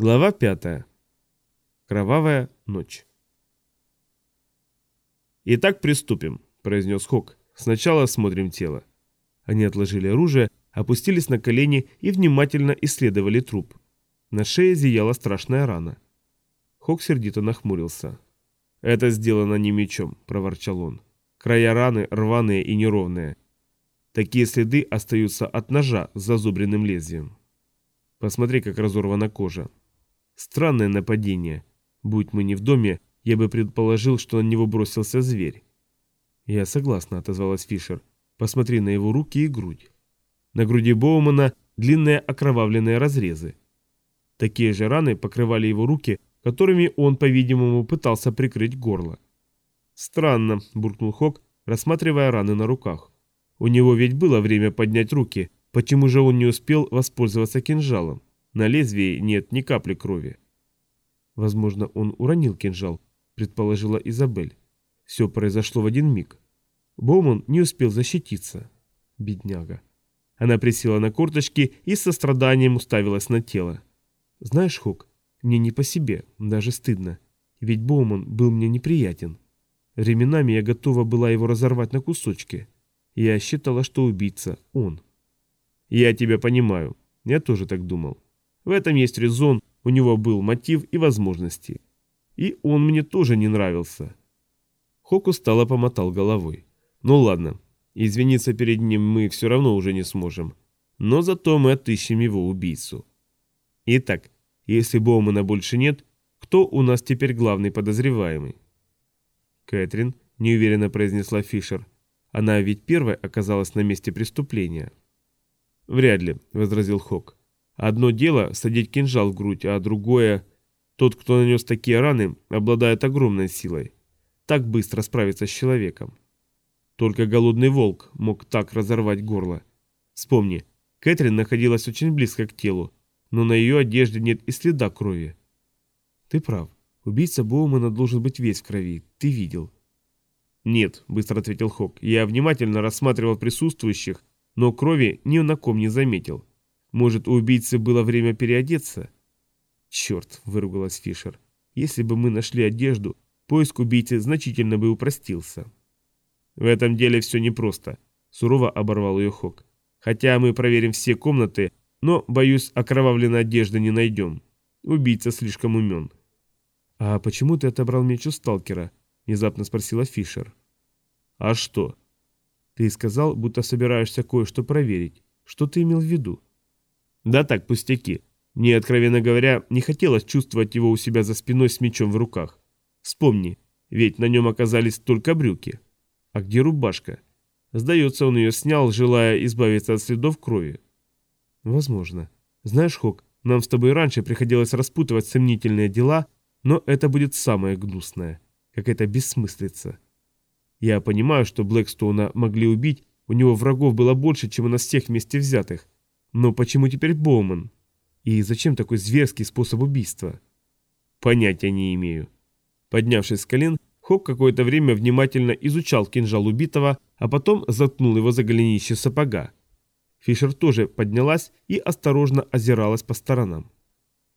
Глава 5. Кровавая ночь. «Итак, приступим», – произнес Хок. «Сначала осмотрим тело». Они отложили оружие, опустились на колени и внимательно исследовали труп. На шее зияла страшная рана. Хок сердито нахмурился. «Это сделано не мечом», – проворчал он. «Края раны рваные и неровные. Такие следы остаются от ножа с зазубренным лезвием. Посмотри, как разорвана кожа. Странное нападение. Будь мы не в доме, я бы предположил, что на него бросился зверь. Я согласна, отозвалась Фишер. Посмотри на его руки и грудь. На груди Боумана длинные окровавленные разрезы. Такие же раны покрывали его руки, которыми он, по-видимому, пытался прикрыть горло. «Странно», – буркнул Хок, рассматривая раны на руках. «У него ведь было время поднять руки, почему же он не успел воспользоваться кинжалом?» На лезвии нет ни капли крови. Возможно, он уронил кинжал, предположила Изабель. Все произошло в один миг. Боуман не успел защититься. Бедняга. Она присела на корточки и с состраданием уставилась на тело. «Знаешь, Хук, мне не по себе, даже стыдно. Ведь Боуман был мне неприятен. Временами я готова была его разорвать на кусочки. Я считала, что убийца он». «Я тебя понимаю. Я тоже так думал. В этом есть резон, у него был мотив и возможности. И он мне тоже не нравился. Хок устало помотал головой. Ну ладно, извиниться перед ним мы все равно уже не сможем. Но зато мы отыщем его убийцу. Итак, если Боумана больше нет, кто у нас теперь главный подозреваемый? Кэтрин неуверенно произнесла Фишер. Она ведь первой оказалась на месте преступления. Вряд ли, возразил Хок. Одно дело садить кинжал в грудь, а другое... Тот, кто нанес такие раны, обладает огромной силой. Так быстро справиться с человеком. Только голодный волк мог так разорвать горло. Вспомни, Кэтрин находилась очень близко к телу, но на ее одежде нет и следа крови. Ты прав. Убийца Боумана должен быть весь в крови. Ты видел. Нет, быстро ответил Хок. Я внимательно рассматривал присутствующих, но крови ни на ком не заметил. Может, у убийцы было время переодеться? Черт, выругалась Фишер. Если бы мы нашли одежду, поиск убийцы значительно бы упростился. В этом деле все непросто, сурово оборвал ее Хок. Хотя мы проверим все комнаты, но, боюсь, окровавленной одежды не найдем. Убийца слишком умен. «А почему ты отобрал меч у сталкера?» – внезапно спросила Фишер. «А что?» «Ты сказал, будто собираешься кое-что проверить. Что ты имел в виду?» Да так, пустяки. Мне, откровенно говоря, не хотелось чувствовать его у себя за спиной с мечом в руках. Вспомни, ведь на нем оказались только брюки. А где рубашка? Сдается, он ее снял, желая избавиться от следов крови. Возможно. Знаешь, Хок, нам с тобой раньше приходилось распутывать сомнительные дела, но это будет самое гнусное. Какая-то бессмыслица. Я понимаю, что Блэкстоуна могли убить, у него врагов было больше, чем у нас всех вместе взятых. Но почему теперь Боуман? И зачем такой зверский способ убийства? Понятия не имею. Поднявшись с колен, Хок какое-то время внимательно изучал кинжал убитого, а потом заткнул его за голенище сапога. Фишер тоже поднялась и осторожно озиралась по сторонам.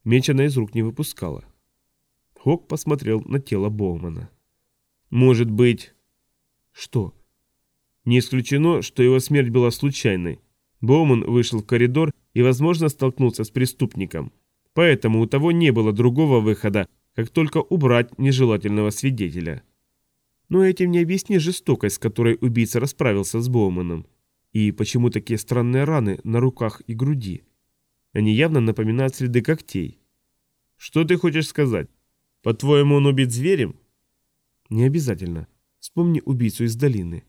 Меч она из рук не выпускала. Хок посмотрел на тело Боумана. «Может быть...» «Что?» «Не исключено, что его смерть была случайной. Боуман вышел в коридор и, возможно, столкнулся с преступником. Поэтому у того не было другого выхода, как только убрать нежелательного свидетеля. Но этим не объясни жестокость, с которой убийца расправился с Боуманом. И почему такие странные раны на руках и груди? Они явно напоминают следы когтей. Что ты хочешь сказать? По-твоему, он убит зверем? Не обязательно. Вспомни убийцу из долины.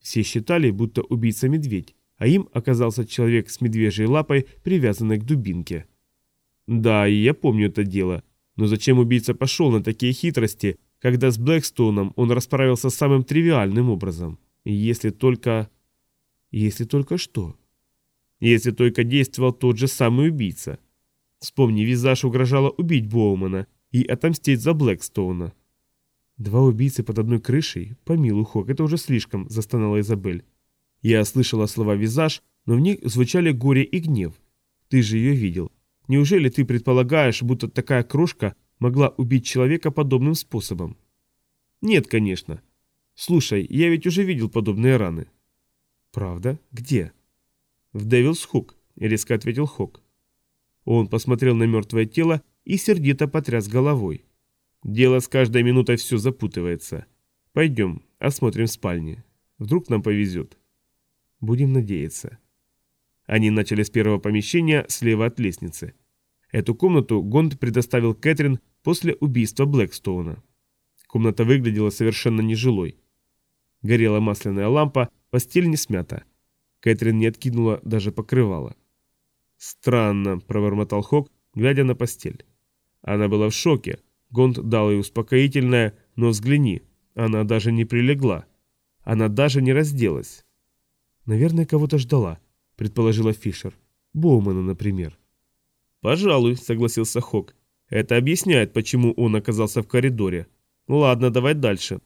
Все считали, будто убийца медведь а им оказался человек с медвежьей лапой, привязанной к дубинке. Да, и я помню это дело. Но зачем убийца пошел на такие хитрости, когда с Блэкстоуном он расправился самым тривиальным образом? Если только... Если только что? Если только действовал тот же самый убийца. Вспомни, Визаж угрожала убить Боумана и отомстить за Блэкстоуна. Два убийцы под одной крышей? Помилуй, Хок, это уже слишком, застонала Изабель. Я слышала слова «визаж», но в них звучали горе и гнев. Ты же ее видел. Неужели ты предполагаешь, будто такая крошка могла убить человека подобным способом? Нет, конечно. Слушай, я ведь уже видел подобные раны. Правда? Где? В Девилс Хук, резко ответил Хок. Он посмотрел на мертвое тело и сердито потряс головой. Дело с каждой минутой все запутывается. Пойдем, осмотрим спальни. Вдруг нам повезет. Будем надеяться. Они начали с первого помещения слева от лестницы. Эту комнату Гонд предоставил Кэтрин после убийства Блэкстоуна. Комната выглядела совершенно нежилой. Горела масляная лампа, постель не смята. Кэтрин не откинула даже покрывала. «Странно», — пробормотал Хок, глядя на постель. Она была в шоке. Гонд дал ей успокоительное, но взгляни, она даже не прилегла. Она даже не разделась. «Наверное, кого-то ждала», — предположила Фишер. «Боумана, например». «Пожалуй», — согласился Хок. «Это объясняет, почему он оказался в коридоре. Ладно, давай дальше».